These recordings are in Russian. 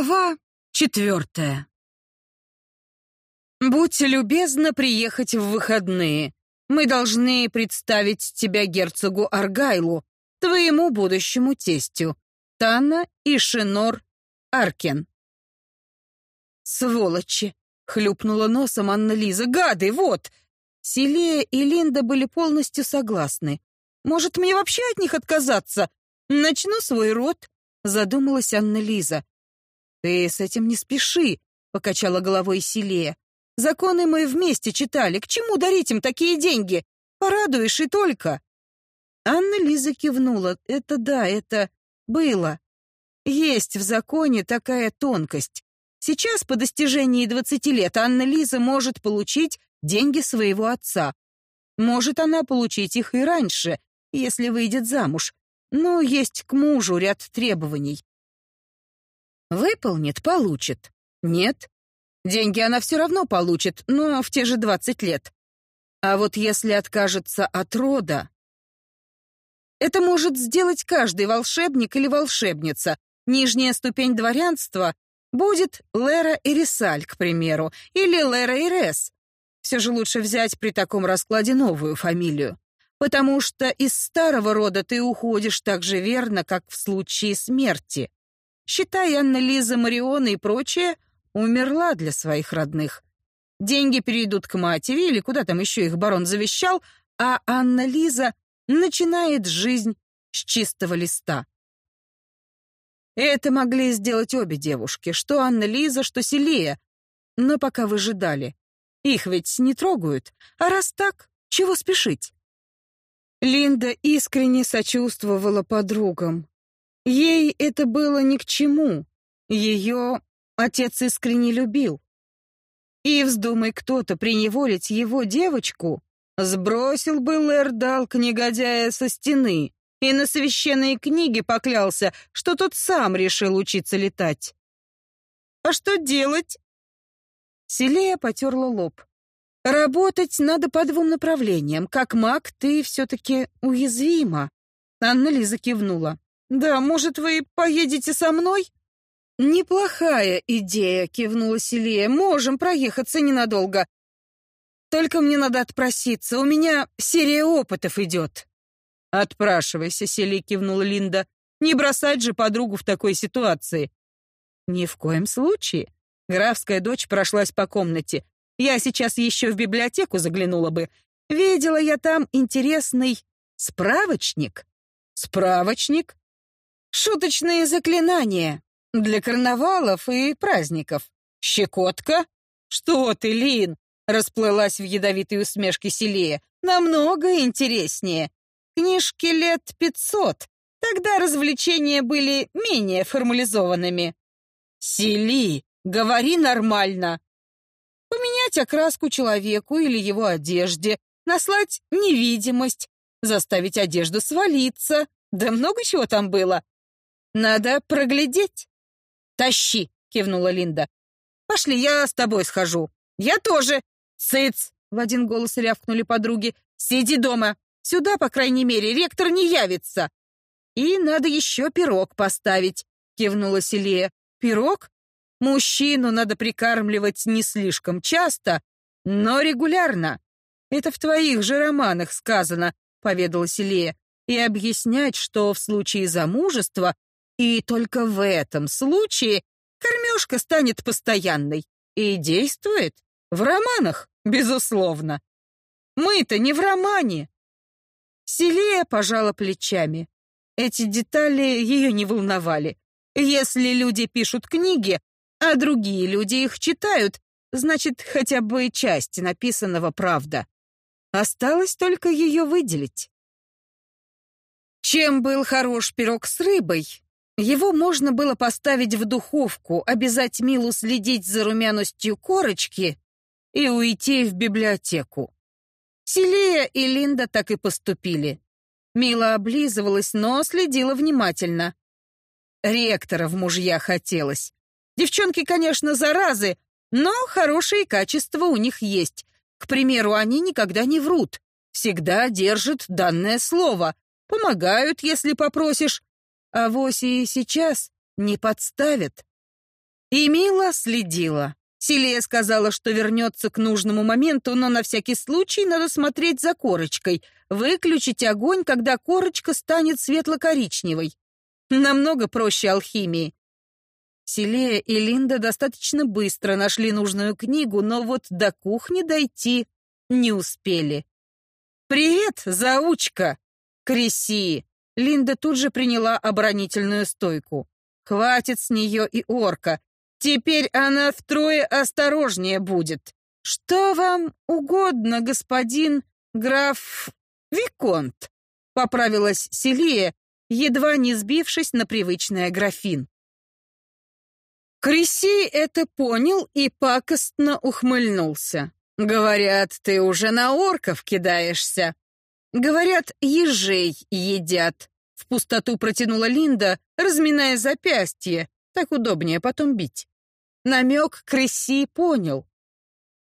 Глава четвертая. «Будь любезна приехать в выходные. Мы должны представить тебя герцогу Аргайлу, твоему будущему тестю, Танна и Шинор Аркен». «Сволочи!» — хлюпнула носом Анна-Лиза. «Гады, вот!» Селия и Линда были полностью согласны. «Может, мне вообще от них отказаться? Начну свой род?» — задумалась Анна-Лиза. «Ты с этим не спеши», — покачала головой Селия. «Законы мы вместе читали. К чему дарить им такие деньги? Порадуешь и только». Анна Лиза кивнула. «Это да, это было. Есть в законе такая тонкость. Сейчас, по достижении 20 лет, Анна Лиза может получить деньги своего отца. Может она получить их и раньше, если выйдет замуж. Но есть к мужу ряд требований. Выполнит — получит. Нет. Деньги она все равно получит, но в те же 20 лет. А вот если откажется от рода... Это может сделать каждый волшебник или волшебница. Нижняя ступень дворянства будет Лера Ирисаль, к примеру, или Лера Ирес. Все же лучше взять при таком раскладе новую фамилию. Потому что из старого рода ты уходишь так же верно, как в случае смерти. Считай, Анна-Лиза, Мариона и прочее умерла для своих родных. Деньги перейдут к матери, или куда там еще их барон завещал, а Анна-Лиза начинает жизнь с чистого листа. Это могли сделать обе девушки, что Анна-Лиза, что Селия, но пока выжидали. Их ведь не трогают, а раз так, чего спешить? Линда искренне сочувствовала подругам. Ей это было ни к чему. Ее отец искренне любил. И вздумай кто-то приневолить его девочку, сбросил бы Лэрдалк негодяя со стены и на священные книги поклялся, что тот сам решил учиться летать. «А что делать?» Селея потерла лоб. «Работать надо по двум направлениям. Как маг ты все-таки уязвима». Анна Лиза кивнула. «Да, может, вы поедете со мной?» «Неплохая идея», — кивнула Селия. «Можем проехаться ненадолго. Только мне надо отпроситься, у меня серия опытов идет». «Отпрашивайся», — Селия кивнула Линда. «Не бросать же подругу в такой ситуации». «Ни в коем случае». Графская дочь прошлась по комнате. «Я сейчас еще в библиотеку заглянула бы. Видела я там интересный справочник». «Справочник?» Шуточные заклинания для карнавалов и праздников. Щекотка? Что ты, Лин? Расплылась в ядовитой усмешке Селея. Намного интереснее. Книжки лет пятьсот. Тогда развлечения были менее формализованными. Сели, говори нормально. Поменять окраску человеку или его одежде, наслать невидимость, заставить одежду свалиться. Да много чего там было. Надо проглядеть. Тащи, кивнула Линда. Пошли, я с тобой схожу. Я тоже. Сыц, в один голос рявкнули подруги. Сиди дома. Сюда, по крайней мере, ректор не явится. И надо еще пирог поставить, кивнула Селия. Пирог? Мужчину надо прикармливать не слишком часто, но регулярно. Это в твоих же романах сказано, поведала Селия. И объяснять, что в случае замужества и только в этом случае кормежка станет постоянной и действует в романах, безусловно. Мы-то не в романе. Селия пожала плечами. Эти детали ее не волновали. Если люди пишут книги, а другие люди их читают, значит, хотя бы часть написанного правда. Осталось только ее выделить. Чем был хорош пирог с рыбой, его можно было поставить в духовку, обязать Милу следить за румяностью корочки и уйти в библиотеку. Селия и Линда так и поступили. Мила облизывалась, но следила внимательно. Ректора в мужья хотелось. Девчонки, конечно, заразы, но хорошие качества у них есть. К примеру, они никогда не врут, всегда держат данное слово, помогают, если попросишь, а вось и сейчас не подставят. И Мила следила. Силия сказала, что вернется к нужному моменту, но на всякий случай надо смотреть за корочкой, выключить огонь, когда корочка станет светло-коричневой. Намного проще алхимии. Силия и Линда достаточно быстро нашли нужную книгу, но вот до кухни дойти не успели. «Привет, заучка!» «Креси!» Линда тут же приняла оборонительную стойку. «Хватит с нее и орка. Теперь она втрое осторожнее будет. Что вам угодно, господин граф Виконт?» Поправилась Селия, едва не сбившись на привычное графин. Креси это понял и пакостно ухмыльнулся. «Говорят, ты уже на орков кидаешься». «Говорят, ежей едят», — в пустоту протянула Линда, разминая запястье. Так удобнее потом бить. Намек Креси понял.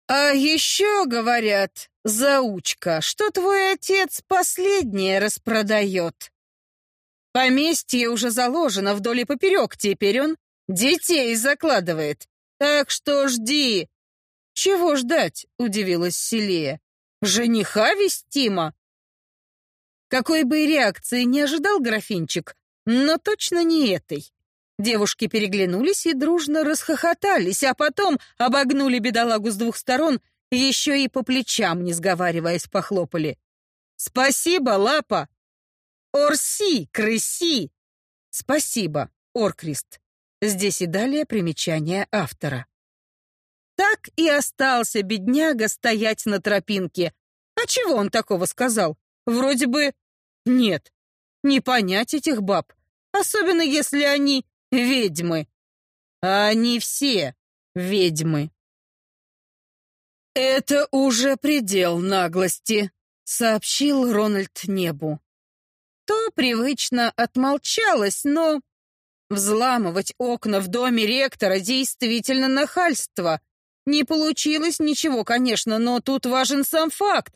«А еще, говорят, заучка, что твой отец последнее распродает. Поместье уже заложено вдоль и поперек, теперь он детей закладывает. Так что жди, «Чего ждать?» — удивилась Селия. «Жениха вестима?» Какой бы реакции не ожидал графинчик, но точно не этой. Девушки переглянулись и дружно расхохотались, а потом обогнули бедолагу с двух сторон, еще и по плечам, не сговариваясь, похлопали. «Спасибо, лапа!» «Орси, крыси!» «Спасибо, Оркрист». Здесь и далее примечание автора. Так и остался бедняга стоять на тропинке. А чего он такого сказал? Вроде бы... Нет, не понять этих баб. Особенно если они ведьмы. А они все ведьмы. «Это уже предел наглости», — сообщил Рональд небу. То привычно отмолчалась, но... Взламывать окна в доме ректора действительно нахальство. Не получилось ничего, конечно, но тут важен сам факт.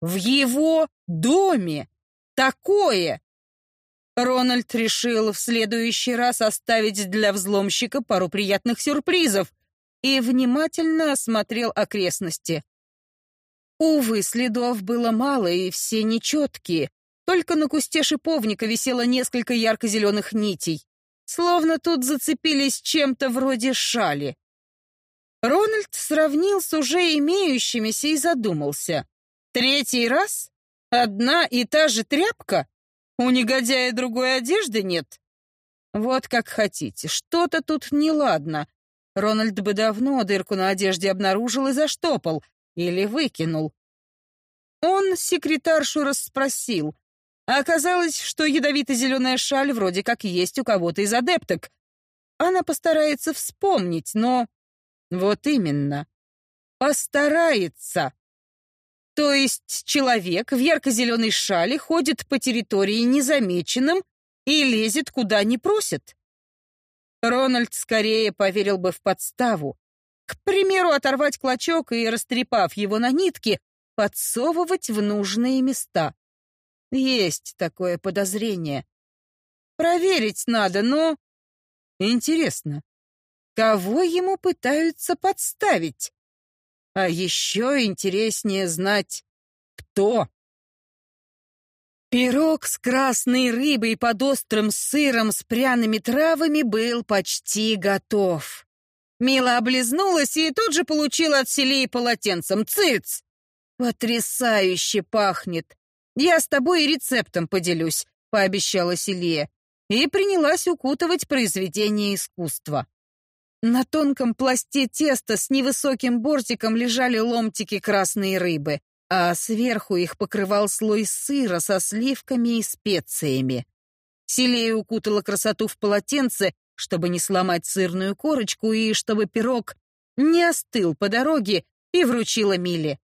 В его доме такое. Рональд решил в следующий раз оставить для взломщика пару приятных сюрпризов и внимательно осмотрел окрестности. Увы, следов было мало и все нечеткие. Только на кусте шиповника висело несколько ярко-зеленых нитей. Словно тут зацепились чем-то вроде шали. Рональд сравнил с уже имеющимися и задумался. Третий раз? Одна и та же тряпка? У негодяя другой одежды нет? Вот как хотите, что-то тут неладно. Рональд бы давно дырку на одежде обнаружил и заштопал, или выкинул. Он секретаршу расспросил. оказалось, что ядовито-зеленая шаль вроде как есть у кого-то из адепток. Она постарается вспомнить, но вот именно. Постарается. То есть человек в ярко-зеленой шале ходит по территории незамеченным и лезет куда не просит. Рональд скорее поверил бы в подставу. К примеру, оторвать клочок и, растрепав его на нитки, подсовывать в нужные места. Есть такое подозрение. Проверить надо, но... Интересно, Кого ему пытаются подставить? А еще интереснее знать, кто. Пирог с красной рыбой под острым сыром с пряными травами был почти готов. Мила облизнулась и тут же получила от селей полотенцем. «Цыц! Потрясающе пахнет! Я с тобой рецептом поделюсь», — пообещала Селия, и принялась укутывать произведение искусства. На тонком пласте теста с невысоким бортиком лежали ломтики красной рыбы, а сверху их покрывал слой сыра со сливками и специями. Селея укутала красоту в полотенце, чтобы не сломать сырную корочку и чтобы пирог не остыл по дороге, и вручила Миле.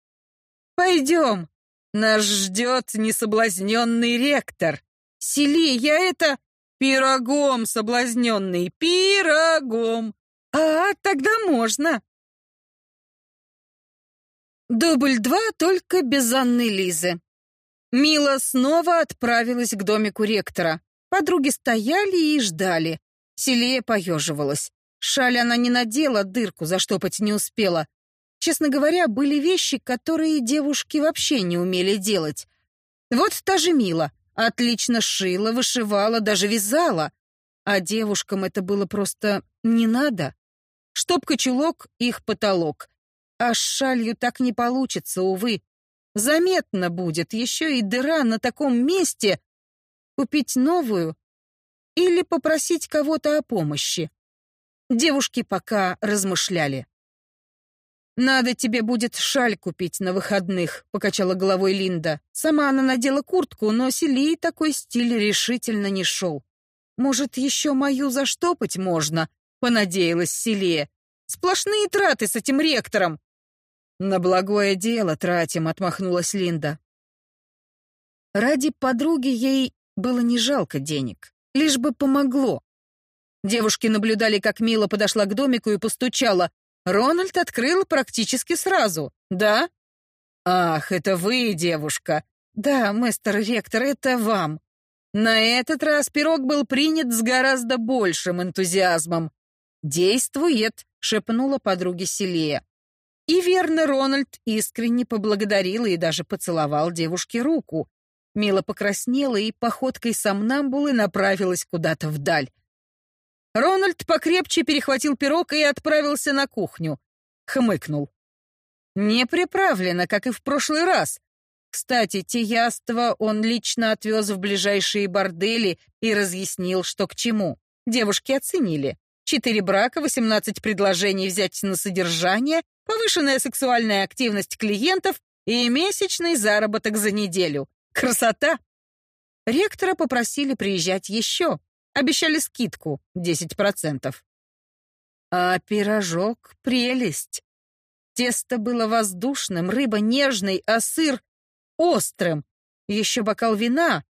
«Пойдем, нас ждет несоблазненный ректор. Сели, я это пирогом соблазненный, пирогом!» «А, тогда можно!» Дубль два, только без Анны Лизы. Мила снова отправилась к домику ректора. Подруги стояли и ждали. Селия поеживалась. Шаль она не надела, дырку заштопать не успела. Честно говоря, были вещи, которые девушки вообще не умели делать. Вот та же Мила. Отлично шила, вышивала, даже вязала. А девушкам это было просто не надо. Штопка-чулок — их потолок. А с шалью так не получится, увы. Заметно будет еще и дыра на таком месте. Купить новую или попросить кого-то о помощи. Девушки пока размышляли. «Надо тебе будет шаль купить на выходных», — покачала головой Линда. Сама она надела куртку, но Селии такой стиль решительно не шел. «Может, еще мою заштопать можно?» — понадеялась Селия. «Сплошные траты с этим ректором!» «На благое дело тратим», — отмахнулась Линда. Ради подруги ей было не жалко денег, лишь бы помогло. Девушки наблюдали, как Мила подошла к домику и постучала. Рональд открыл практически сразу. «Да?» «Ах, это вы, девушка!» «Да, мистер ректор, это вам». На этот раз пирог был принят с гораздо большим энтузиазмом. «Действует», — шепнула подруге Селия. И верно, Рональд искренне поблагодарил и даже поцеловал девушке руку. Мила покраснела и походкой сомнамбулы направилась куда-то вдаль. Рональд покрепче перехватил пирог и отправился на кухню. Хмыкнул. Не приправлено, как и в прошлый раз. Кстати, те яства он лично отвез в ближайшие бордели и разъяснил, что к чему. Девушки оценили. Четыре брака, восемнадцать предложений взять на содержание, повышенная сексуальная активность клиентов и месячный заработок за неделю. Красота! Ректора попросили приезжать еще. Обещали скидку 10%. А пирожок — прелесть. Тесто было воздушным, рыба нежной, а сыр — острым. Еще бокал вина.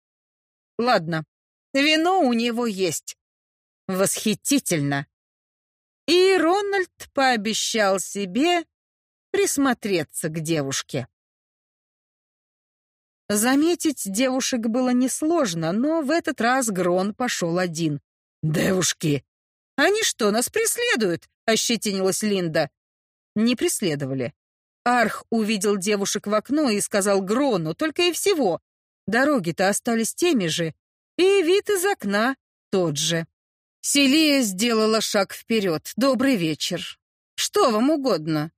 Ладно, вино у него есть. Восхитительно. И Рональд пообещал себе присмотреться к девушке. Заметить девушек было несложно, но в этот раз Грон пошел один. «Девушки!» «Они что, нас преследуют?» — ощетинилась Линда. Не преследовали. Арх увидел девушек в окно и сказал Грону, только и всего. Дороги-то остались теми же, и вид из окна тот же. Селия сделала шаг вперед. «Добрый вечер. Что вам угодно?»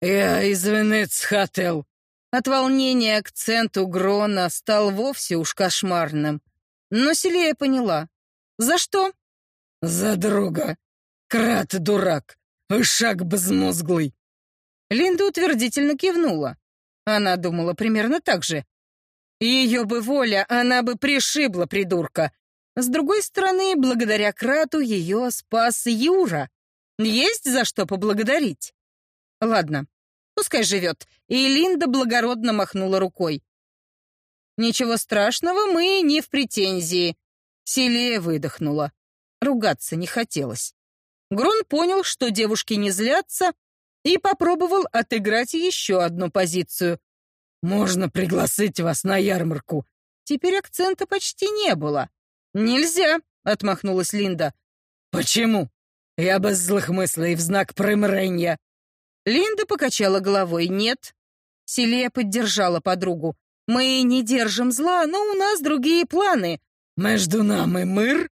«Я извиниться хотел», от волнения акцент у Грона стал вовсе уж кошмарным. Но Селия поняла. «За что?» «За друга. Крат дурак. Шаг безмозглый». Линда утвердительно кивнула. Она думала примерно так же. Ее бы воля, она бы пришибла придурка. С другой стороны, благодаря Крату ее спас Юра. Есть за что поблагодарить. Ладно, Пускай живет. И Линда благородно махнула рукой. Ничего страшного, мы не в претензии. Селия выдохнула. Ругаться не хотелось. Грон понял, что девушки не злятся, и попробовал отыграть еще одну позицию. «Можно пригласить вас на ярмарку». Теперь акцента почти не было. «Нельзя», — отмахнулась Линда. «Почему? Я без злых мыслей в знак примирения. Линда покачала головой. «Нет». Селия поддержала подругу. «Мы не держим зла, но у нас другие планы». «Между нами мир?»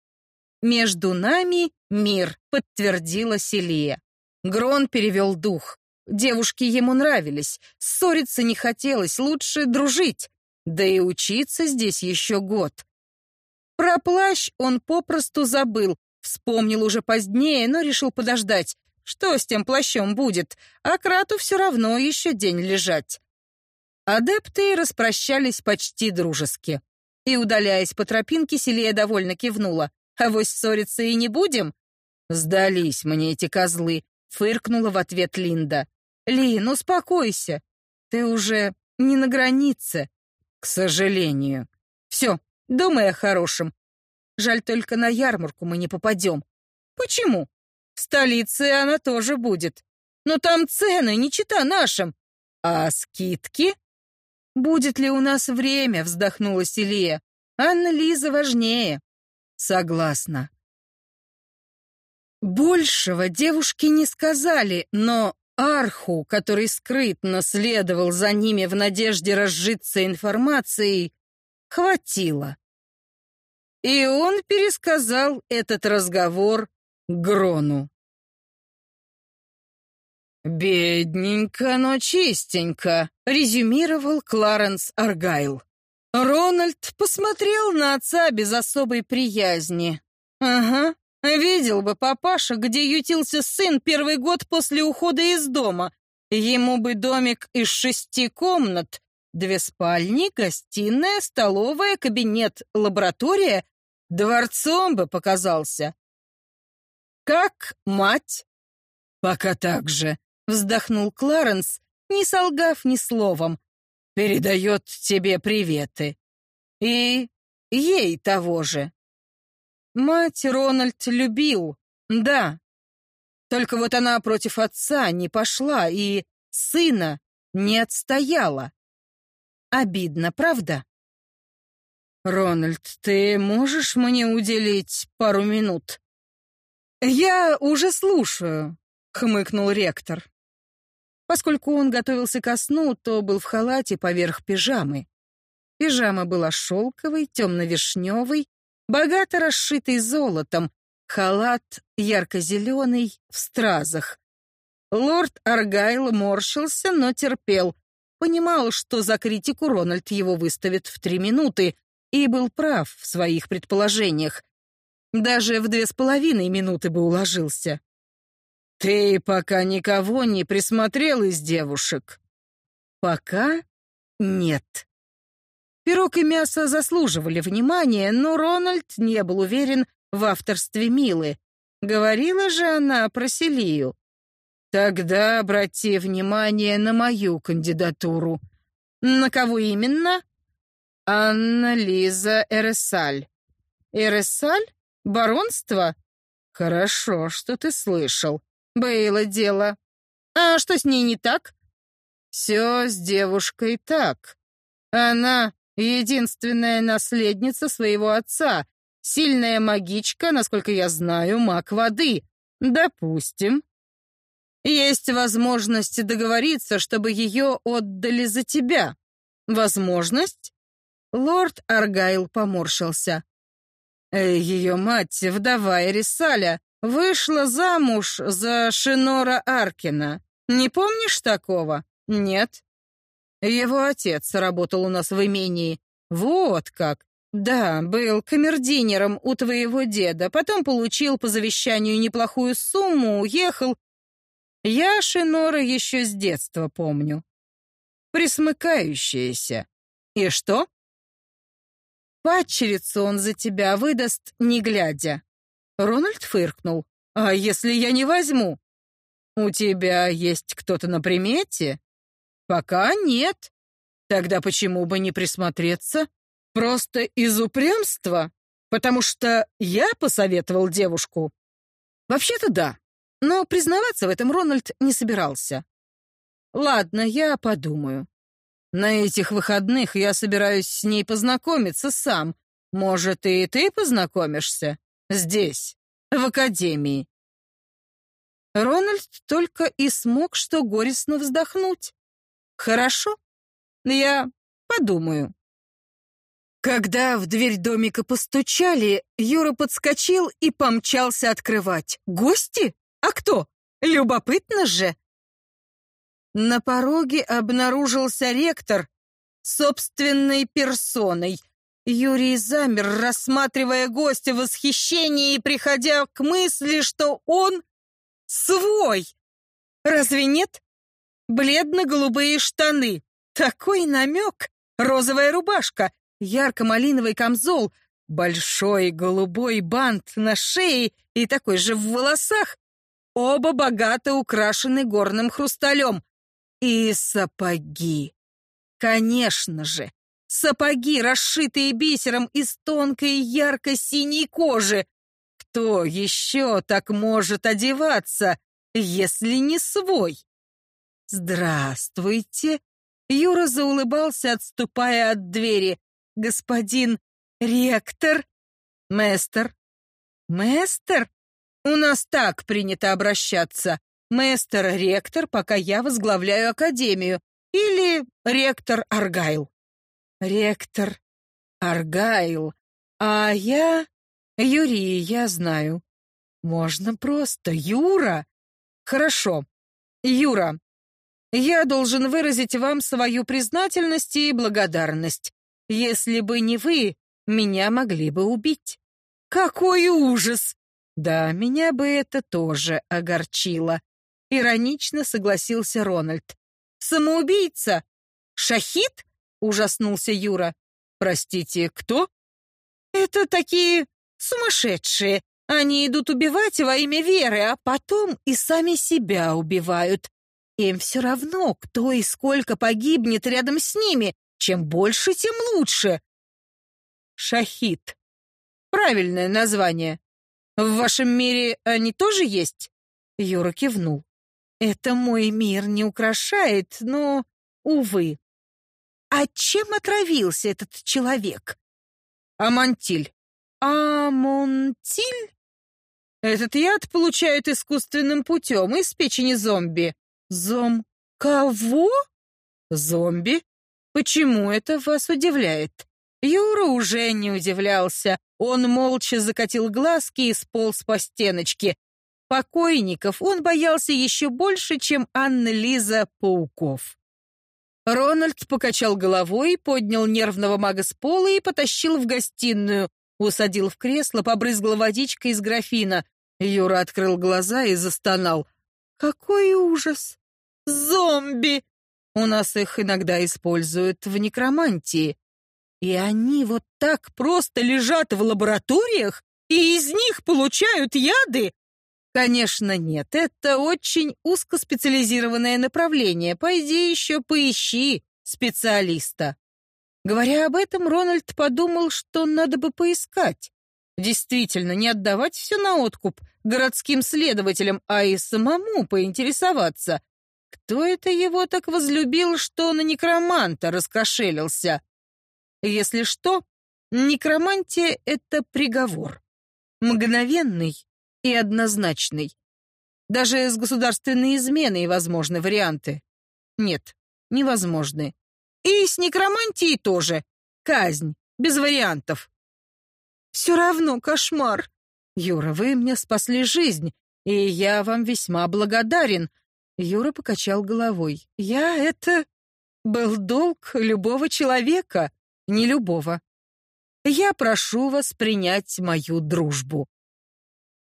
«Между нами мир», — подтвердила Селия. Грон перевел дух. Девушки ему нравились. Ссориться не хотелось, лучше дружить. Да и учиться здесь еще год. Про плащ он попросту забыл. Вспомнил уже позднее, но решил подождать. Что с тем плащом будет? А Крату все равно еще день лежать. Адепты распрощались почти дружески. И, удаляясь по тропинке, Селия довольно кивнула. А вось ссориться и не будем? Сдались мне эти козлы, фыркнула в ответ Линда. Лин, успокойся. Ты уже не на границе. К сожалению. Все, думай о хорошем. Жаль, только на ярмарку мы не попадем. Почему? В столице она тоже будет. Но там цены не чита нашим. А скидки? Будет ли у нас время, вздохнула Селия. Анна Лиза важнее. Согласна. Большего девушки не сказали, но Арху, который скрытно следовал за ними в надежде разжиться информацией, хватило. И он пересказал этот разговор Грону. «Бедненько, но чистенько», — резюмировал Кларенс Аргайл. Рональд посмотрел на отца без особой приязни. «Ага, видел бы папаша, где ютился сын первый год после ухода из дома. Ему бы домик из шести комнат, две спальни, гостиная, столовая, кабинет, лаборатория. Дворцом бы показался. Как мать?» «Пока так же», Вздохнул Кларенс, не солгав ни словом. Передает тебе приветы. И ей того же. Мать Рональд любил, да. Только вот она против отца не пошла и сына не отстояла. Обидно, правда? Рональд, ты можешь мне уделить пару минут? Я уже слушаю, хмыкнул ректор. Поскольку он готовился ко сну, то был в халате поверх пижамы. Пижама была шелковой, темно-вишневой, богато расшитой золотом, халат ярко-зеленый, в стразах. Лорд Аргайл морщился, но терпел. Понимал, что за критику Рональд его выставит в три минуты, и был прав в своих предположениях. Даже в две с половиной минуты бы уложился. «Ты пока никого не присмотрел из девушек?» «Пока нет». Пирог и мясо заслуживали внимания, но Рональд не был уверен в авторстве Милы. Говорила же она про Селию. «Тогда обрати внимание на мою кандидатуру». «На кого именно?» «Анна Лиза Эресаль». «Эресаль? Баронство?» «Хорошо, что ты слышал. Было дело. А что с ней не так? Все с девушкой так. Она единственная наследница своего отца, сильная магичка, насколько я знаю, маг воды. Допустим. Есть возможность договориться, чтобы ее отдали за тебя. Возможность? Лорд Аргайл поморщился. Ее мать, вдова Эрисаля, Вышла замуж за Шинора Аркина. Не помнишь такого? Нет. Его отец работал у нас в имении. Вот как. Да, был камердинером у твоего деда, потом получил по завещанию неплохую сумму, уехал. Я Шинора еще с детства помню. Присмыкающаяся. И что? Падчерицу он за тебя выдаст, не глядя. Рональд фыркнул. «А если я не возьму?» «У тебя есть кто-то на примете?» «Пока нет. Тогда почему бы не присмотреться? Просто из упрямства? Потому что я посоветовал девушку?» «Вообще-то да, но признаваться в этом Рональд не собирался». «Ладно, я подумаю. На этих выходных я собираюсь с ней познакомиться сам. Может, и ты познакомишься?» Здесь, в академии. Рональд только и смог что горестно вздохнуть. Хорошо, я подумаю. Когда в дверь домика постучали, Юра подскочил и помчался открывать. Гости? А кто? Любопытно же. На пороге обнаружился ректор собственной персоной — Юрий замер, рассматривая гостя в восхищении и приходя к мысли, что он свой. Разве нет? Бледно-голубые штаны. Такой намек. Розовая рубашка, ярко-малиновый камзол, большой голубой бант на шее и такой же в волосах. Оба богато украшены горным хрусталем. И сапоги. Конечно же, Сапоги, расшитые бисером из тонкой ярко-синей кожи. Кто еще так может одеваться, если не свой? Здравствуйте. Юра заулыбался, отступая от двери. Господин ректор? Мэстер? Мэстер? У нас так принято обращаться. Мэстер-ректор, пока я возглавляю академию. Или ректор Аргайл. Ректор Аргайл. А я... Юрий, я знаю. Можно просто. Юра. Хорошо. Юра, я должен выразить вам свою признательность и благодарность. Если бы не вы, меня могли бы убить. Какой ужас! Да, меня бы это тоже огорчило. Иронично согласился Рональд. Самоубийца? Шахид? Ужаснулся Юра. Простите, кто? Это такие сумасшедшие. Они идут убивать во имя веры, а потом и сами себя убивают. Им все равно, кто и сколько погибнет рядом с ними. Чем больше, тем лучше. Шахид. Правильное название. В вашем мире они тоже есть? Юра кивнул. Это мой мир не украшает, но, увы. А чем отравился этот человек? Амантиль. Амонтиль? Этот яд получают искусственным путем из печени зомби. Зом... Кого? Зомби? Почему это вас удивляет? Юра уже не удивлялся. Он молча закатил глазки и сполз по стеночке. Покойников он боялся еще больше, чем Анна-Лиза пауков. Рональд покачал головой, поднял нервного мага с пола и потащил в гостиную. Усадил в кресло, побрызгал водичкой из графина. Юра открыл глаза и застонал. «Какой ужас! Зомби! У нас их иногда используют в некромантии. И они вот так просто лежат в лабораториях и из них получают яды? Конечно, нет. Это очень узкоспециализированное направление. Пойди еще поищи специалиста. Говоря об этом, Рональд подумал, что надо бы поискать. Действительно, не отдавать все на откуп городским следователям, а и самому поинтересоваться, кто это его так возлюбил, что на некроманта раскошелился. Если что, некромантия — это приговор. Мгновенный и однозначный. Даже с государственной изменой возможны варианты. Нет, невозможны. И с некромантией тоже. Казнь, без вариантов. Все равно кошмар. Юра, вы мне спасли жизнь, и я вам весьма благодарен. Юра покачал головой. Я это был долг любого человека, не любого. Я прошу вас принять мою дружбу.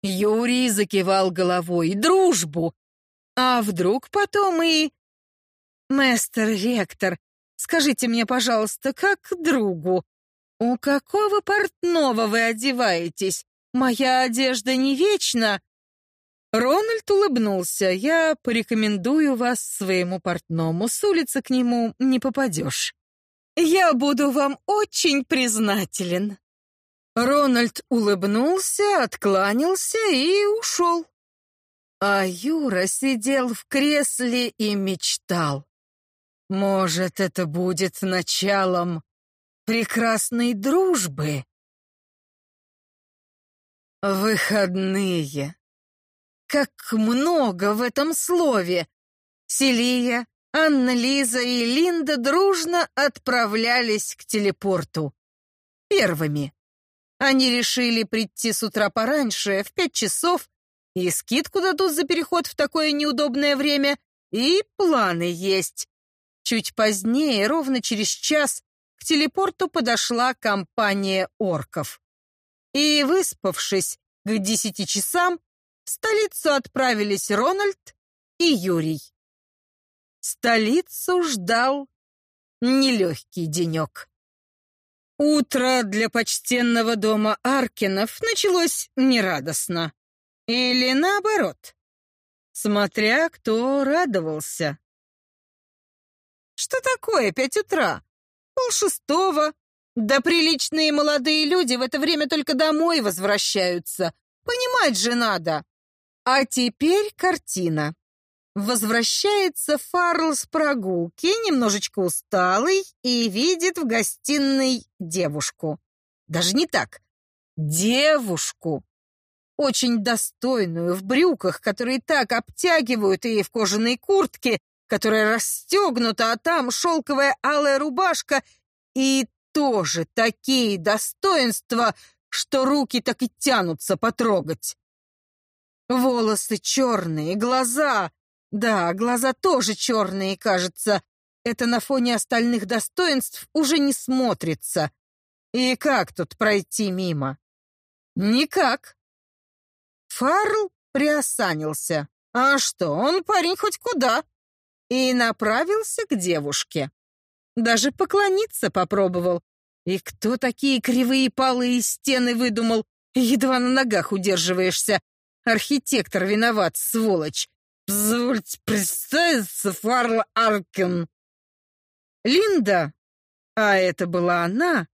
Юрий закивал головой. Дружбу. А вдруг потом и Мастер ректор, скажите мне, пожалуйста, как другу, у какого портного вы одеваетесь? Моя одежда не вечна. Рональд улыбнулся. Я порекомендую вас своему портному. С улицы к нему не попадешь. Я буду вам очень признателен. Рональд улыбнулся, откланялся и ушел. А Юра сидел в кресле и мечтал. Может, это будет началом прекрасной дружбы. Выходные. Как много в этом слове! Селия, Анна-Лиза и Линда дружно отправлялись к телепорту. Первыми. Они решили прийти с утра пораньше, в пять часов, и скидку дадут за переход в такое неудобное время, и планы есть. Чуть позднее, ровно через час, к телепорту подошла компания орков. И, выспавшись к десяти часам, в столицу отправились Рональд и Юрий. Столицу ждал нелегкий денек. Утро для почтенного дома Аркинов началось нерадостно. Или наоборот, смотря кто радовался. Что такое пять утра? Полшестого. Да приличные молодые люди в это время только домой возвращаются. Понимать же надо. А теперь картина. Возвращается Фарл с прогулки, немножечко усталый, и видит в гостиной девушку. Даже не так. Девушку. очень достойную, в брюках, которые так обтягивают, и в кожаной куртке, которая расстегнута, а там шелковая алая рубашка, и тоже такие достоинства, что руки так и тянутся потрогать. Волосы черные, глаза... Да, глаза тоже черные, кажется. Это на фоне остальных достоинств уже не смотрится. И как тут пройти мимо? Никак. Фарл приосанился. А что, он парень хоть куда. И направился к девушке. Даже поклониться попробовал. И кто такие кривые палые стены выдумал? Едва на ногах удерживаешься. Архитектор виноват, сволочь. Позвольте представиться, Фарл Аркен. Линда, а это была она,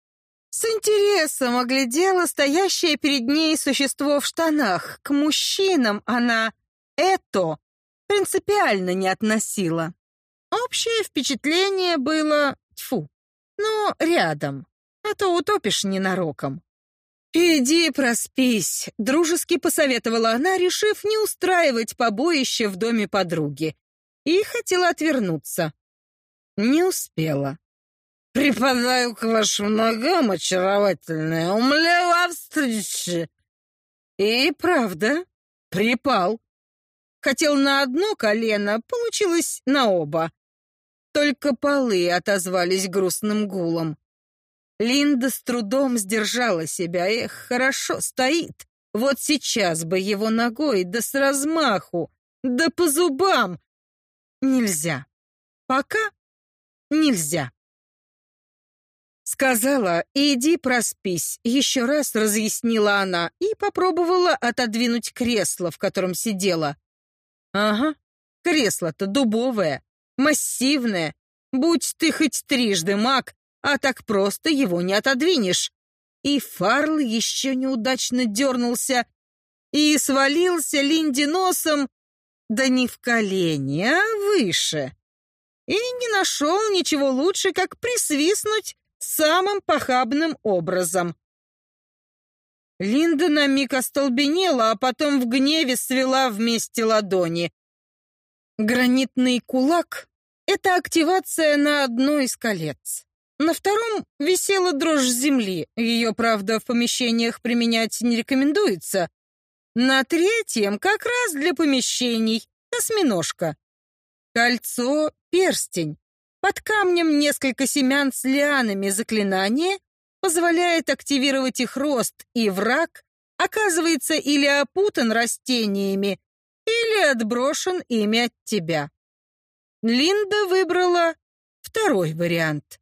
с интересом оглядела стоящее перед ней существо в штанах. К мужчинам она это принципиально не относила. Общее впечатление было, тьфу, но рядом, а то утопишь ненароком. «Иди проспись», — дружески посоветовала она, решив не устраивать побоище в доме подруги. И хотела отвернуться. Не успела. «Припадаю к вашим ногам, очаровательная, умоляю о встрече». И правда, припал. Хотел на одно колено, получилось на оба. Только полы отозвались грустным гулом. Линда с трудом сдержала себя. Эх, хорошо стоит. Вот сейчас бы его ногой, да с размаху, да по зубам. Нельзя. Пока нельзя. Сказала, иди проспись, еще раз разъяснила она и попробовала отодвинуть кресло, в котором сидела. Ага, кресло-то дубовое, массивное. Будь ты хоть трижды маг, а так просто его не отодвинешь. И Фарл еще неудачно дернулся и свалился Линди носом, да не в колени, а выше. И не нашел ничего лучше, как присвистнуть самым похабным образом. Линда на миг остолбенела, а потом в гневе свела вместе ладони. Гранитный кулак — это активация на одно из колец. На втором висела дрожь земли. Ее, правда, в помещениях применять не рекомендуется. На третьем как раз для помещений осьминожка. Кольцо — перстень. Под камнем несколько семян с лианами заклинание позволяет активировать их рост, и враг оказывается или опутан растениями, или отброшен ими от тебя. Линда выбрала второй вариант.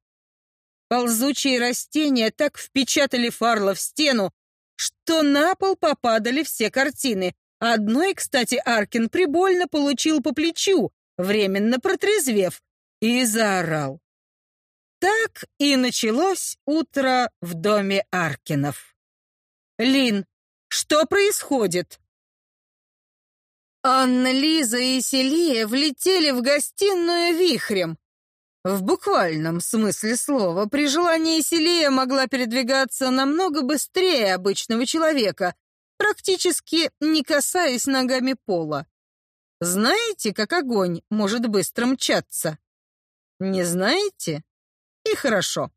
Ползучие растения так впечатали Фарла в стену, что на пол попадали все картины. Одной, кстати, Аркин прибольно получил по плечу, временно протрезвев, и заорал. Так и началось утро в доме Аркинов. «Лин, что происходит?» Анна, Лиза и Селия влетели в гостиную вихрем. В буквальном смысле слова, при желании Селия могла передвигаться намного быстрее обычного человека, практически не касаясь ногами пола. Знаете, как огонь может быстро мчаться? Не знаете? И хорошо.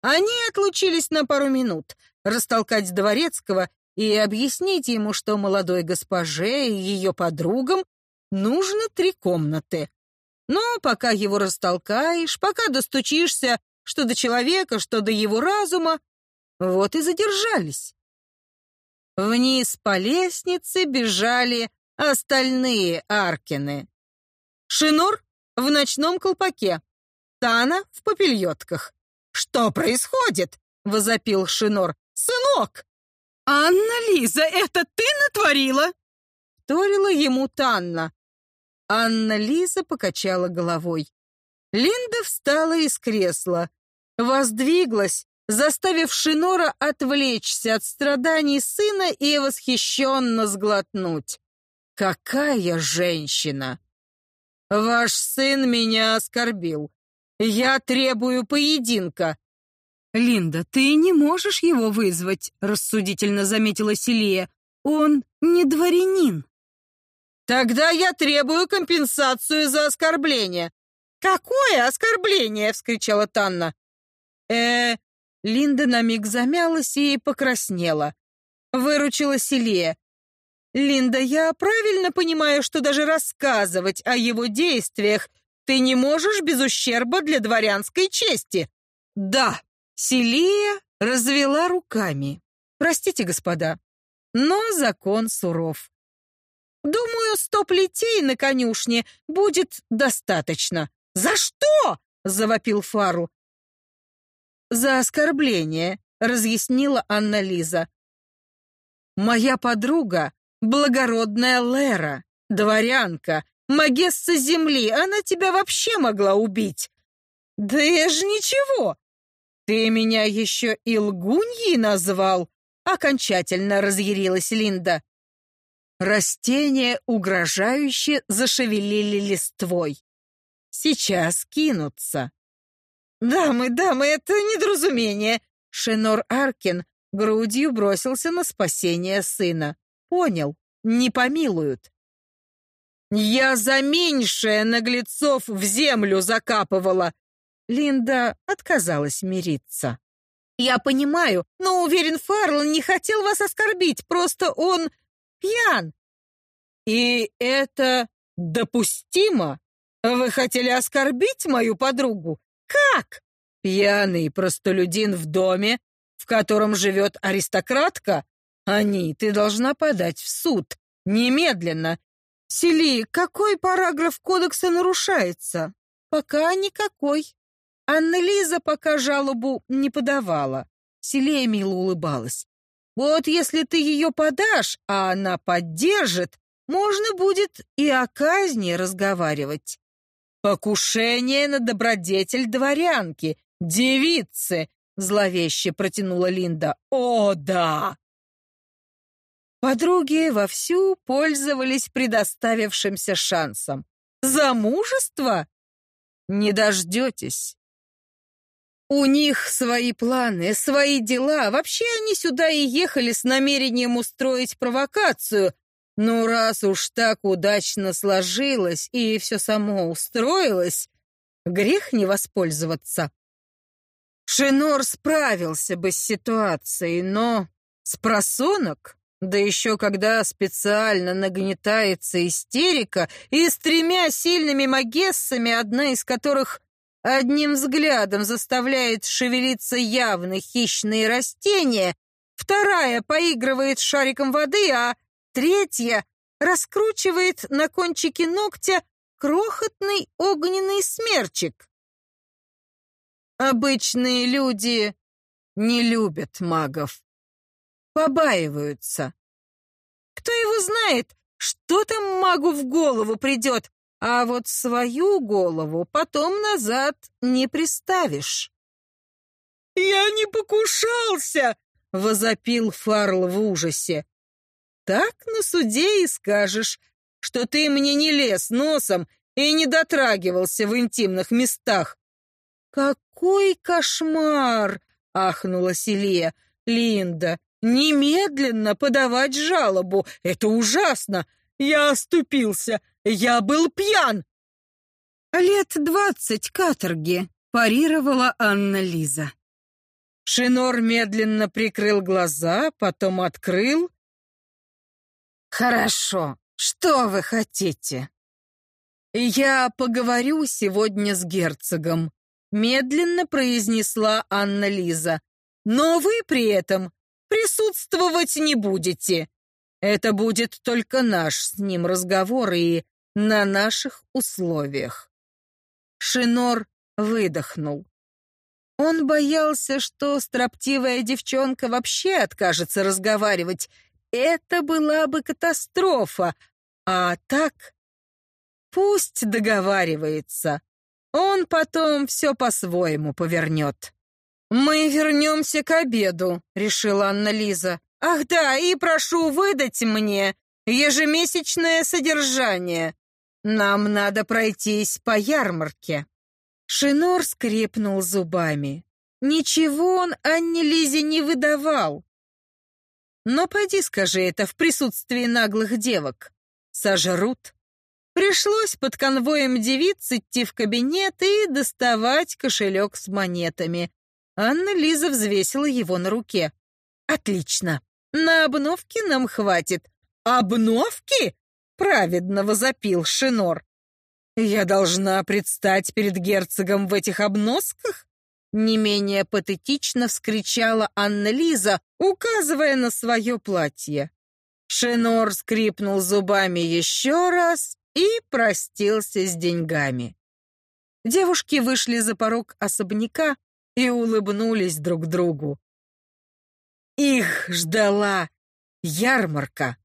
Они отлучились на пару минут, растолкать Дворецкого и объяснить ему, что молодой госпоже и ее подругам нужно три комнаты. Но пока его растолкаешь, пока достучишься, что до человека, что до его разума, вот и задержались. Вниз по лестнице бежали остальные Аркины. Шинур в ночном колпаке, Тана в попельотках. «Что происходит?» — возопил Шинор. «Сынок!» «Анна-Лиза, это ты натворила?» — вторила ему Танна. Анна-Лиза покачала головой. Линда встала из кресла, воздвиглась, заставив Шинора отвлечься от страданий сына и восхищенно сглотнуть. «Какая женщина!» «Ваш сын меня оскорбил. Я требую поединка». «Линда, ты не можешь его вызвать», — рассудительно заметила Селия. Он не дворянин. Тогда я требую компенсацию за оскорбление. Какое оскорбление? вскричала Танна. Э, Линда на миг замялась и покраснела. Выручила Селия. «Линда, я правильно понимаю, что даже рассказывать о его действиях ты не можешь без ущерба для дворянской чести?» «Да», — Селия развела руками. «Простите, господа, но закон суров. Думаю, сто плетей на конюшне будет достаточно». «За что?» — завопил Фару. «За оскорбление», — разъяснила Анна-Лиза. «Моя подруга Благородная Лера, дворянка, магесса земли, она тебя вообще могла убить. Да я же ничего. Ты меня еще и лгуньей назвал, окончательно разъярилась Линда. Растения угрожающе зашевелили листвой. Сейчас кинутся. «Дамы, дамы, это недоразумение!» Шенор Аркин грудью бросился на спасение сына. Понял, не помилуют. Я за меньшее наглецов в землю закапывала. Линда отказалась мириться. Я понимаю, но уверен, Фаррелл не хотел вас оскорбить, просто он пьян. И это допустимо? Вы хотели оскорбить мою подругу? Как? Пьяный простолюдин в доме, в котором живет аристократка? Они ты должна подать в суд. Немедленно. Сели, какой параграф кодекса нарушается? Пока никакой. Анна-Лиза пока жалобу не подавала. Селия мило улыбалась. Вот если ты ее подашь, а она поддержит, можно будет и о казни разговаривать. Покушение на добродетель дворянки, девицы, зловеще протянула Линда. О, да! Подруги вовсю пользовались предоставившимся шансом. Замужество? Не дождетесь. У них свои планы, свои дела. Вообще они сюда и ехали с намерением устроить провокацию. Но раз уж так удачно сложилось и все само устроилось, грех не воспользоваться. Шинор справился бы с ситуацией, но с просонок да еще когда специально нагнетается истерика и с тремя сильными магессами, одна из которых одним взглядом заставляет шевелиться явно хищные растения, вторая поигрывает шариком воды, а третья раскручивает на кончике ногтя крохотный огненный смерчик. Обычные люди не любят магов побаиваются. Кто его знает, что там магу в голову придет, а вот свою голову потом назад не приставишь. «Я не покушался!» — возопил Фарл в ужасе. «Так на суде и скажешь, что ты мне не лез носом и не дотрагивался в интимных местах». «Какой кошмар!» — ахнула Селия. «Линда, Немедленно подавать жалобу. Это ужасно. Я оступился. Я был пьян. Лет двадцать каторги, парировала Анна Лиза. Шинор медленно прикрыл глаза, потом открыл. Хорошо. Что вы хотите? Я поговорю сегодня с герцогом, медленно произнесла Анна Лиза. Но вы при этом присутствовать не будете. Это будет только наш с ним разговор и на наших условиях. Шинор выдохнул. Он боялся, что строптивая девчонка вообще откажется разговаривать. Это была бы катастрофа. А так пусть договаривается. Он потом все по-своему повернет. «Мы вернемся к обеду», — решила Анна-Лиза. «Ах да, и прошу выдать мне ежемесячное содержание. Нам надо пройтись по ярмарке». Шинор скрипнул зубами. Ничего он Анне Лизе не выдавал. Но пойди скажи это в присутствии наглых девок. Сожрут. Пришлось под конвоем девиц идти в кабинет и доставать кошелек с монетами. Анна Лиза взвесила его на руке. «Отлично. На обновки нам хватит». «Обновки?» — праведно возопил Шинор. «Я должна предстать перед герцогом в этих обносках?» Не менее патетично вскричала Анна Лиза, указывая на свое платье. Шинор скрипнул зубами еще раз и простился с деньгами. Девушки вышли за порог особняка и улыбнулись друг другу. Их ждала ярмарка.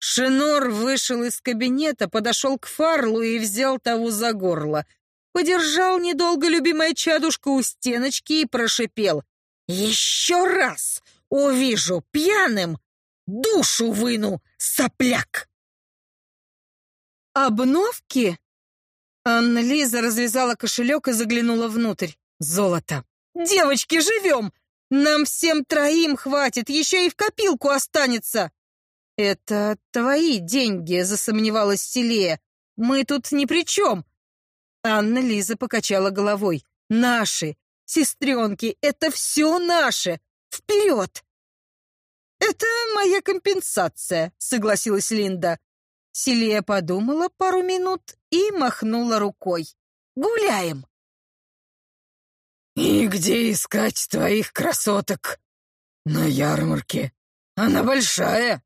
Шинор вышел из кабинета, подошел к Фарлу и взял того за горло. Подержал недолго любимая чадушка у стеночки и прошипел. «Еще раз увижу пьяным, душу выну, сопляк!» «Обновки?» Анна-Лиза развязала кошелек и заглянула внутрь. «Золото! Девочки, живем! Нам всем троим хватит, еще и в копилку останется!» «Это твои деньги», — засомневалась Селия. «Мы тут ни при чем». Анна Лиза покачала головой. «Наши! Сестренки, это все наше! Вперед!» «Это моя компенсация», — согласилась Линда. Селия подумала пару минут и махнула рукой. «Гуляем!» «И где искать твоих красоток?» «На ярмарке. Она большая.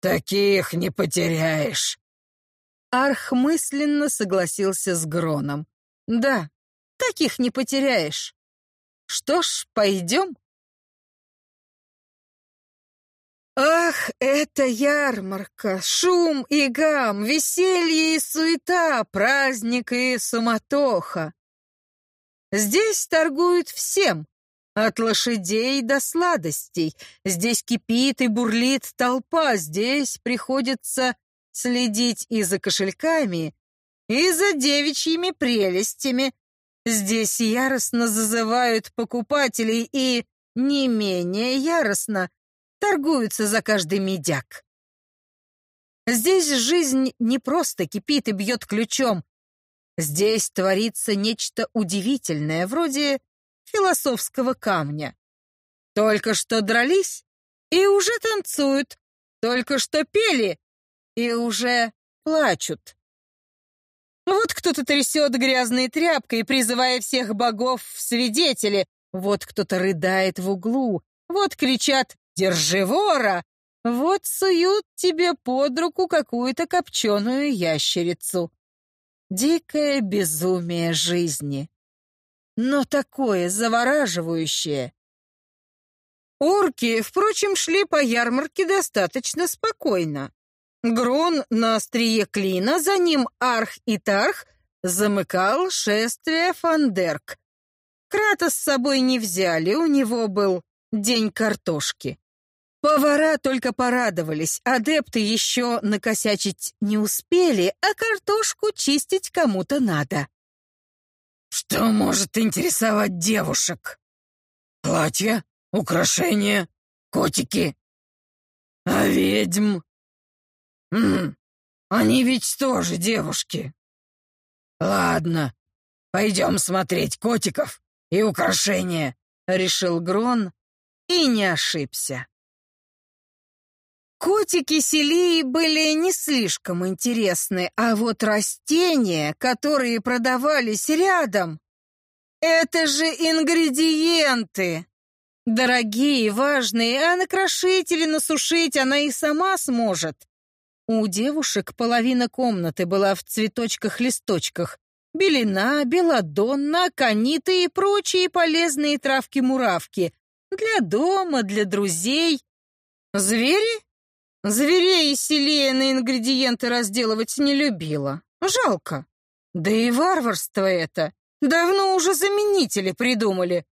Таких не потеряешь. Арх мысленно согласился с Гроном. Да, таких не потеряешь. Что ж, пойдем? Ах, это ярмарка, шум и гам, веселье и суета, праздник и суматоха. Здесь торгуют всем, от лошадей до сладостей. Здесь кипит и бурлит толпа, здесь приходится следить и за кошельками, и за девичьими прелестями. Здесь яростно зазывают покупателей и, не менее яростно, торгуются за каждый медяк. Здесь жизнь не просто кипит и бьет ключом. Здесь творится нечто удивительное, вроде философского камня. Только что дрались и уже танцуют, только что пели и уже плачут. Вот кто-то трясет грязной тряпкой, призывая всех богов в свидетели, вот кто-то рыдает в углу, вот кричат «Держи вора!», вот суют тебе под руку какую-то копченую ящерицу. Дикое безумие жизни но такое завораживающее. Орки, впрочем, шли по ярмарке достаточно спокойно. Грон на острие клина, за ним Арх и Тарх замыкал шествие Фандерк. Крата с собой не взяли, у него был день картошки. Повара только порадовались, адепты еще накосячить не успели, а картошку чистить кому-то надо. Что может интересовать девушек? Платья, украшения, котики. А ведьм? М они ведь тоже девушки. Ладно, пойдем смотреть котиков и украшения, решил Грон и не ошибся. Котики Селии были не слишком интересны, а вот растения, которые продавались рядом, это же ингредиенты. Дорогие, важные, а накрошить или насушить она и сама сможет. У девушек половина комнаты была в цветочках-листочках. Белина, белодонна, акониты и прочие полезные травки-муравки. Для дома, для друзей. Звери? Зверей селее на ингредиенты разделывать не любила. Жалко. Да и варварство это. Давно уже заменители придумали.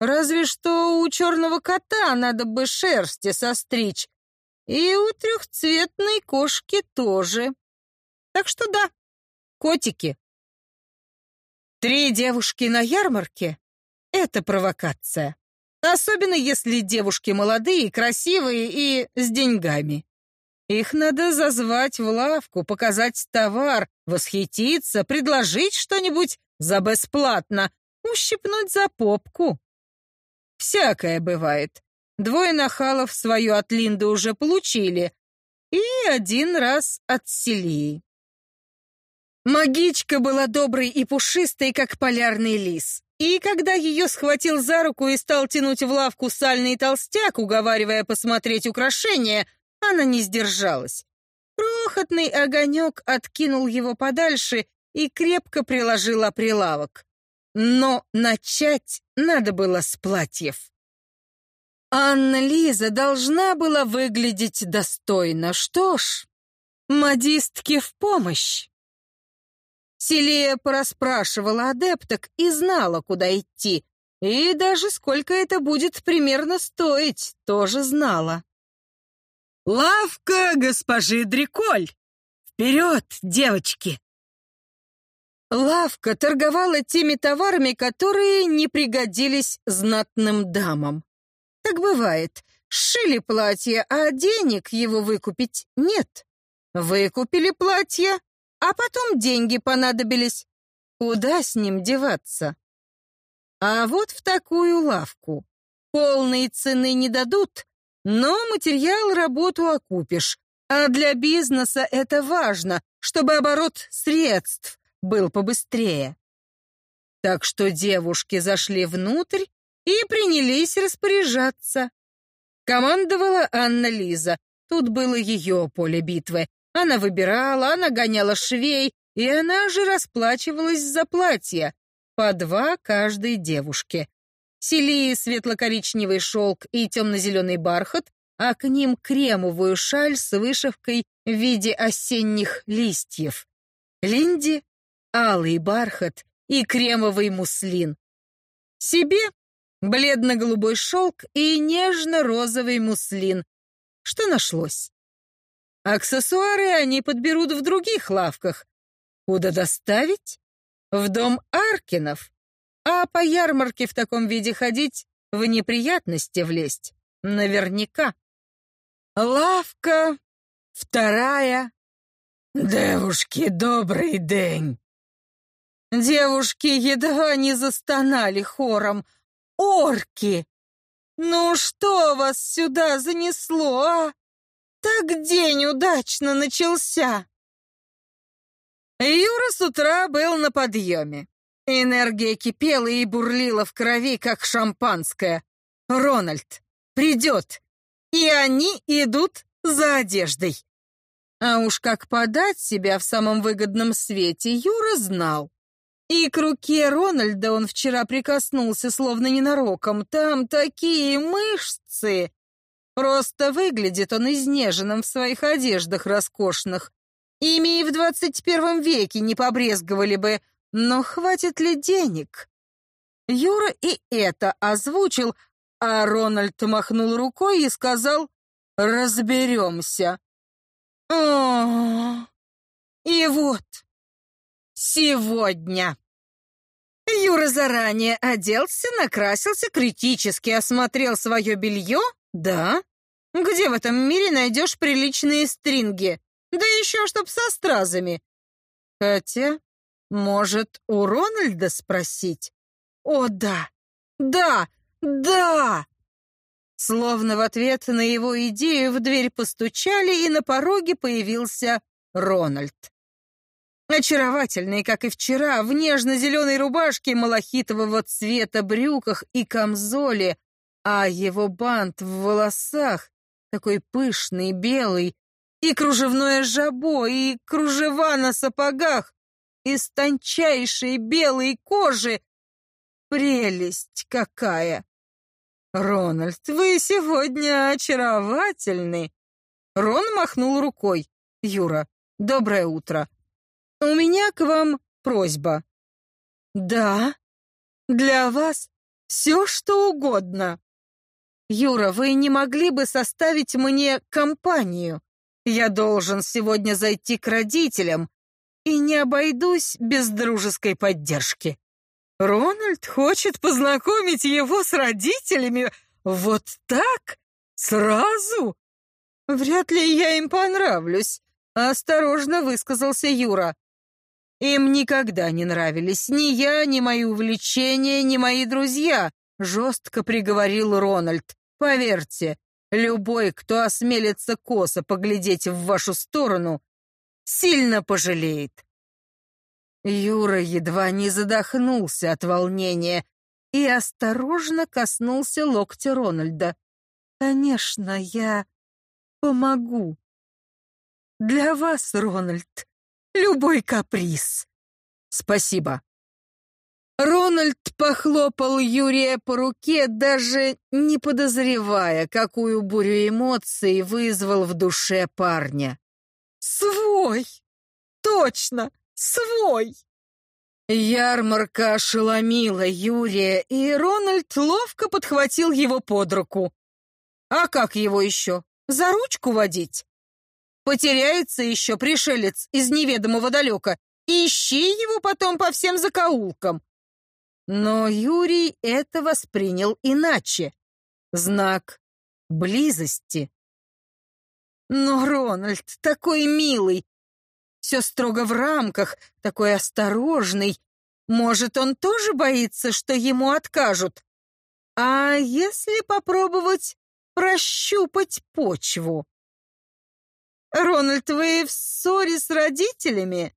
Разве что у черного кота надо бы шерсти состричь. И у трехцветной кошки тоже. Так что да, котики. Три девушки на ярмарке — это провокация. Особенно если девушки молодые, красивые и с деньгами. Их надо зазвать в лавку, показать товар, восхититься, предложить что-нибудь за бесплатно, ущипнуть за попку. Всякое бывает. Двое нахалов свою от Линды уже получили, и один раз от Селии. Магичка была доброй и пушистой, как полярный лис. И когда ее схватил за руку и стал тянуть в лавку сальный толстяк, уговаривая посмотреть украшения, она не сдержалась. Крохотный огонек откинул его подальше и крепко приложила прилавок. Но начать надо было с платьев. Анна-Лиза должна была выглядеть достойно. Что ж, модистке в помощь. Селия порасспрашивала адепток и знала, куда идти, и даже сколько это будет примерно стоить, тоже знала. «Лавка госпожи Дриколь! Вперед, девочки!» Лавка торговала теми товарами, которые не пригодились знатным дамам. Так бывает. Сшили платье, а денег его выкупить нет. Выкупили платье, а потом деньги понадобились. Куда с ним деваться? А вот в такую лавку. Полной цены не дадут, но материал работу окупишь. А для бизнеса это важно, чтобы оборот средств был побыстрее. Так что девушки зашли внутрь и принялись распоряжаться. Командовала Анна Лиза. Тут было ее поле битвы. Она выбирала, она гоняла швей, и она же расплачивалась за платья. По два каждой девушке. Селии светло-коричневый шелк и темно-зеленый бархат, а к ним кремовую шаль с вышивкой в виде осенних листьев. Линди — алый бархат и кремовый муслин. Себе — бледно-голубой шелк и нежно-розовый муслин. Что нашлось? Аксессуары они подберут в других лавках. Куда доставить? В дом Аркинов. А по ярмарке в таком виде ходить, в неприятности влезть. Наверняка. Лавка вторая. Девушки, добрый день. Девушки едва не застонали хором. Орки! Ну что вас сюда занесло, а? Так день удачно начался. Юра с утра был на подъеме. Энергия кипела и бурлила в крови, как шампанское. Рональд придет, и они идут за одеждой. А уж как подать себя в самом выгодном свете, Юра знал. И к руке Рональда он вчера прикоснулся, словно ненароком. Там такие мышцы! Просто выглядит он изнеженным в своих одеждах роскошных. Ими и в двадцать первом веке не побрезговали бы, но хватит ли денег? Юра и это озвучил, а Рональд махнул рукой и сказал «Разберемся». О, и вот, сегодня. Юра заранее оделся, накрасился, критически осмотрел свое белье да? Где в этом мире найдешь приличные стринги? Да еще чтоб со стразами. Хотя, может, у Рональда спросить? О, да! Да! Да! Словно в ответ на его идею в дверь постучали, и на пороге появился Рональд. Очаровательный, как и вчера, в нежно-зеленой рубашке, малахитового цвета брюках и камзоле, а его бант в волосах, такой пышный, белый, и кружевное жабо, и кружева на сапогах, из тончайшей белой кожи. Прелесть какая! Рональд, вы сегодня очаровательный. Рон махнул рукой. Юра, доброе утро. У меня к вам просьба. Да, для вас все, что угодно. «Юра, вы не могли бы составить мне компанию? Я должен сегодня зайти к родителям и не обойдусь без дружеской поддержки». Рональд хочет познакомить его с родителями вот так? Сразу? Вряд ли я им понравлюсь, осторожно высказался Юра. Им никогда не нравились ни я, ни мои увлечения, ни мои друзья, жестко приговорил Рональд. Поверьте, любой, кто осмелится косо поглядеть в вашу сторону, сильно пожалеет. Юра едва не задохнулся от волнения и осторожно коснулся локтя Рональда. «Конечно, я помогу. Для вас, Рональд, любой каприз. Спасибо». Рональд похлопал Юрия по руке, даже не подозревая, какую бурю эмоций вызвал в душе парня. «Свой! Точно! Свой!» Ярмарка ошеломила Юрия, и Рональд ловко подхватил его под руку. А как его еще? За ручку водить? Потеряется еще пришелец из неведомого далека, ищи его потом по всем закоулкам. Но Юрий это воспринял иначе. Знак близости. Но Рональд такой милый, все строго в рамках, такой осторожный. Может, он тоже боится, что ему откажут? А если попробовать прощупать почву? Рональд, вы в ссоре с родителями?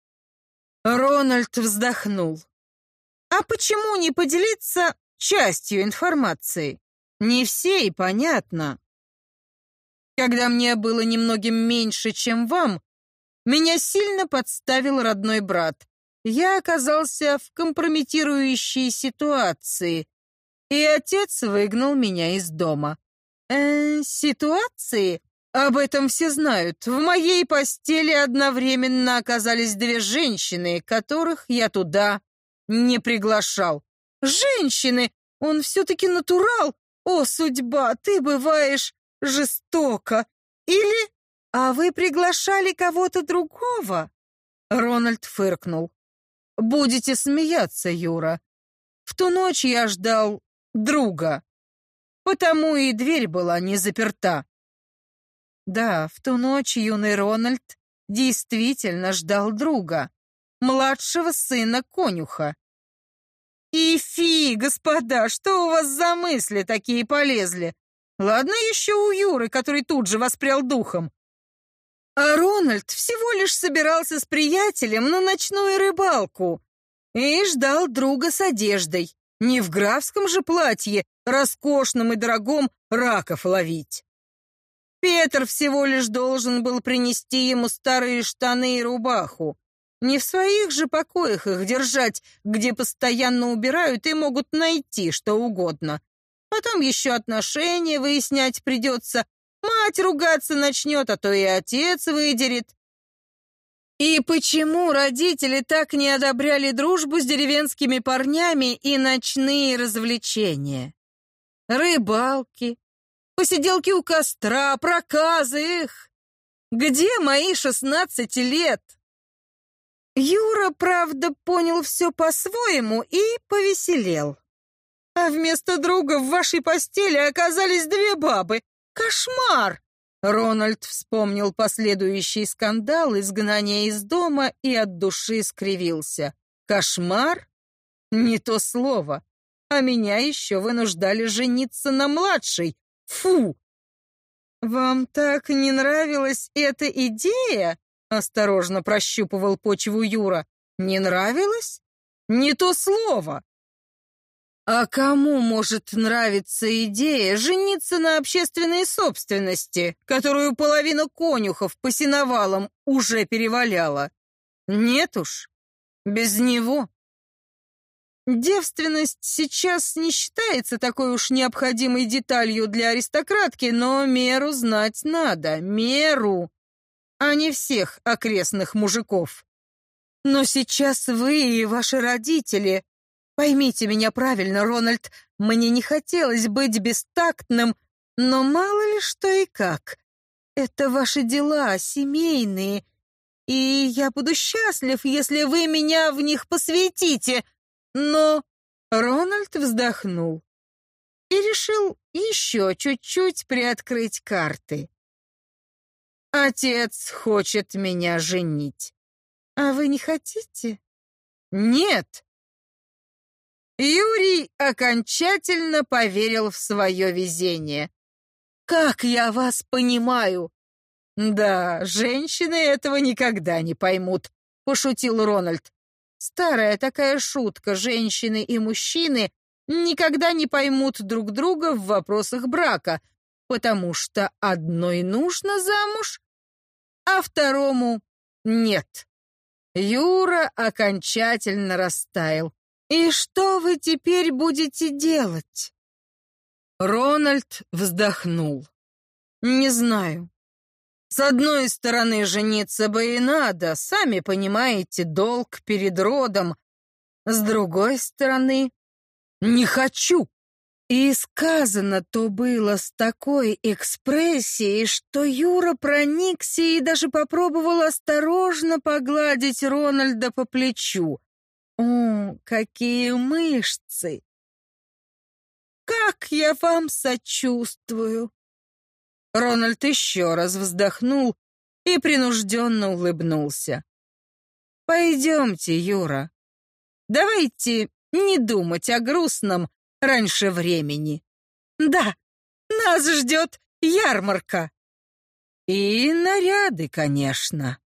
Рональд вздохнул. А почему не поделиться частью информации? Не всей, понятно. Когда мне было немногим меньше, чем вам, меня сильно подставил родной брат. Я оказался в компрометирующей ситуации, и отец выгнал меня из дома. Э, ситуации? Об этом все знают. В моей постели одновременно оказались две женщины, которых я туда не приглашал. Женщины! Он все-таки натурал! О, судьба, ты бываешь жестоко! Или «А вы приглашали кого-то другого?» Рональд фыркнул. «Будете смеяться, Юра. В ту ночь я ждал друга, потому и дверь была не заперта». Да, в ту ночь юный Рональд действительно ждал друга, младшего сына конюха. И фи, господа, что у вас за мысли такие полезли? Ладно еще у Юры, который тут же воспрял духом. А Рональд всего лишь собирался с приятелем на ночную рыбалку и ждал друга с одеждой. Не в графском же платье, роскошном и дорогом, раков ловить. Петр всего лишь должен был принести ему старые штаны и рубаху. Не в своих же покоях их держать, где постоянно убирают и могут найти что угодно. Потом еще отношения выяснять придется, Мать ругаться начнет, а то и отец выдерет. И почему родители так не одобряли дружбу с деревенскими парнями и ночные развлечения? Рыбалки, посиделки у костра, проказы их. Где мои шестнадцать лет? Юра, правда, понял все по-своему и повеселел. А вместо друга в вашей постели оказались две бабы, Кошмар! Рональд вспомнил последующий скандал, изгнание из дома и от души скривился. Кошмар? Не то слово. А меня еще вынуждали жениться на младшей. Фу! Вам так не нравилась эта идея? Осторожно прощупывал почву Юра. Не нравилась? Не то слово. А кому может нравиться идея жениться на общественной собственности, которую половина конюхов по сеновалам уже переваляла? Нет уж, без него. Девственность сейчас не считается такой уж необходимой деталью для аристократки, но меру знать надо, меру, а не всех окрестных мужиков. Но сейчас вы и ваши родители Поймите меня правильно, Рональд, мне не хотелось быть бестактным, но мало ли что и как. Это ваши дела, семейные, и я буду счастлив, если вы меня в них посвятите. Но Рональд вздохнул и решил еще чуть-чуть приоткрыть карты. Отец хочет меня женить. А вы не хотите? Нет. Юрий окончательно поверил в свое везение. Как я вас понимаю? Да, женщины этого никогда не поймут, пошутил Рональд. Старая такая шутка, женщины и мужчины никогда не поймут друг друга в вопросах брака, потому что одной нужно замуж, а второму нет. Юра окончательно растаял. «И что вы теперь будете делать?» Рональд вздохнул. «Не знаю. С одной стороны, жениться бы и надо, сами понимаете, долг перед родом. С другой стороны, не хочу. И сказано то было с такой экспрессией, что Юра проникся и даже попробовал осторожно погладить Рональда по плечу. О, какие мышцы! Как я вам сочувствую! Рональд еще раз вздохнул и принужденно улыбнулся. «Пойдемте, Юра. Давайте не думать о грустном раньше времени. Да, нас ждет ярмарка. И наряды, конечно.